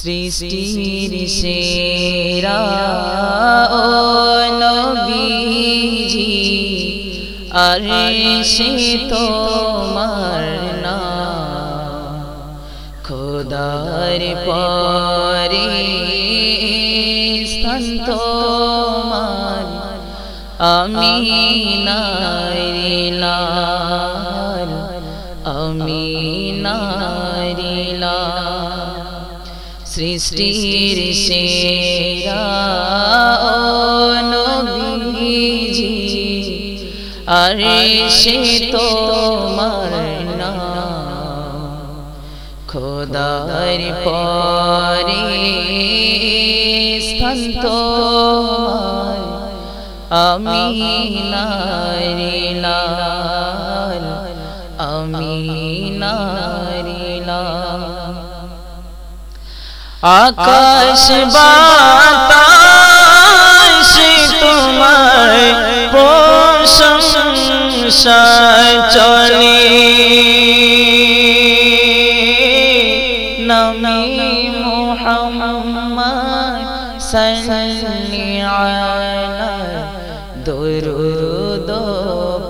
সৃষ্টির সেরা ও নবীজি আর সে তোমার না খোদার পরে স্থান তোমার আমি নারিলাল আমি নারিলাল সৃষ্টির সেরা নবীজি আর সে তোমার খোদার পরে স্থান তোমার। আমি নারিলাল আকাশ বাতাস তোমার প্রশংসা চলে নমি মোহাম্মদ সাল্লি আলা দরুদ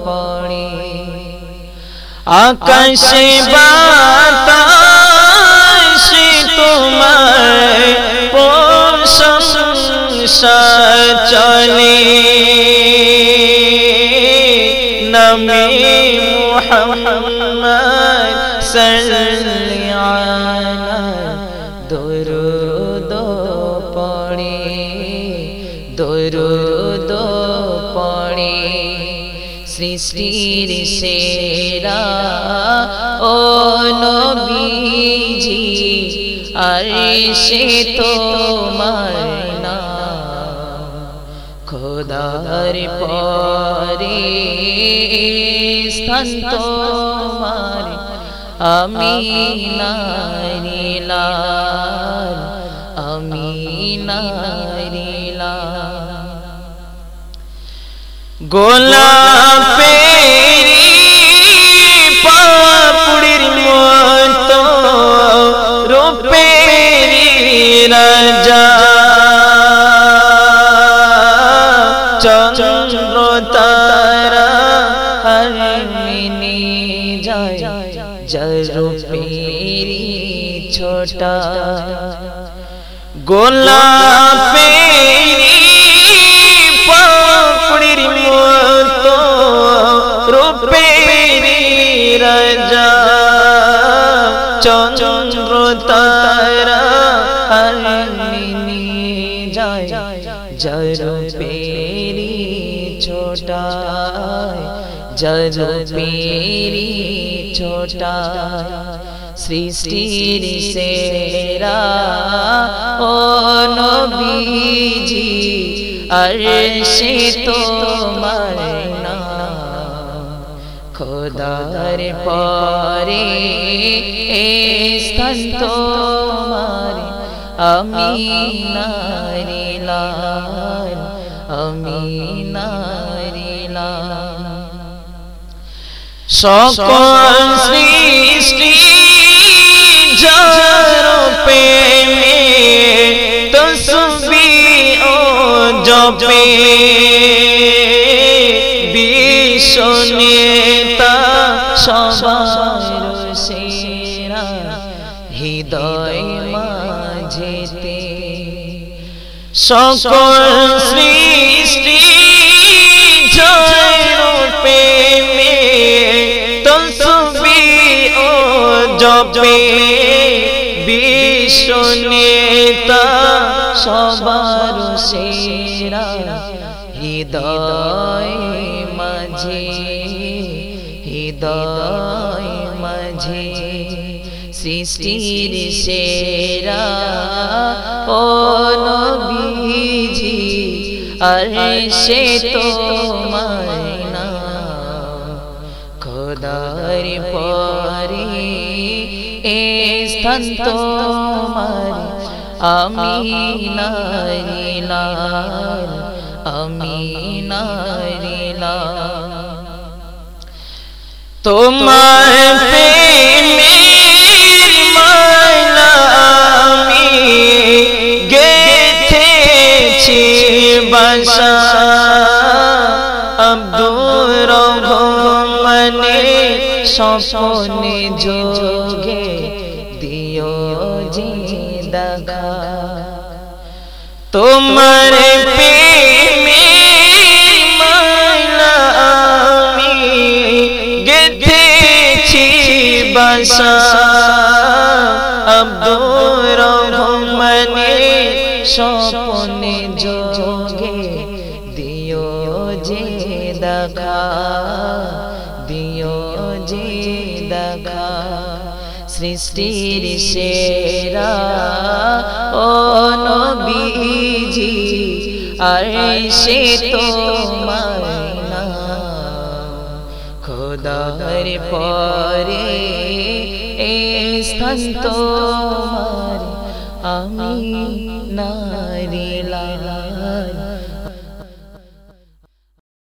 পড়ে আকাশ বাতাস তোমার প্রশংসা চলে নমে মুহাম্মদ সাল্লি আলা দরুদ পড়ে দরুদ পড়ে। সৃষ্টির সেরা ও আর সে তোমার খোদার পরে স্থান তোমার। আমি নারিলাল আমি নারিলাল গোলাপেরি পাপুড়ির মতো রূপেরি نہ جا تارا ہر منی جائے جرو پیری چھوٹا گولا پیری پاپڑی موتو رو پیری رجا چندر تارا জরুপেরি ছোটা জরুপেরি ছোটা সৃষ্টির সেরা ও নবীজি আর সে তোমার খোদার পরে স্থান তোমার, আমি নারিলাল আমি নারিলাল সকল সৃষ্টি যার প্রেমে তসবি ও জপে বিশ্বনেতা সবার সেরা, হৃদয় মাঝেতে। সকল সৃষ্টি যার প্রেমে তসবি ও জপে বিশ্বনেতা সবার সেরা হৃদয় মাঝে হৃদয় মাঝে সৃষ্টির সেরা ও নবীজি আর সে তোমার না খোদার পরে এ স্থান তোমার। আমি নারিলাল আমি নারিলাল তোমার স্বপনে যোগে দিও যে দেখা। তোমার প্রেমে স্বপনে যোগে দিও যে দেখা। সৃষ্টির সেরা ও নবীজি আর সে তোমার নাম খোদার পরে এ স্থান তোমার। আমি নারী লাল।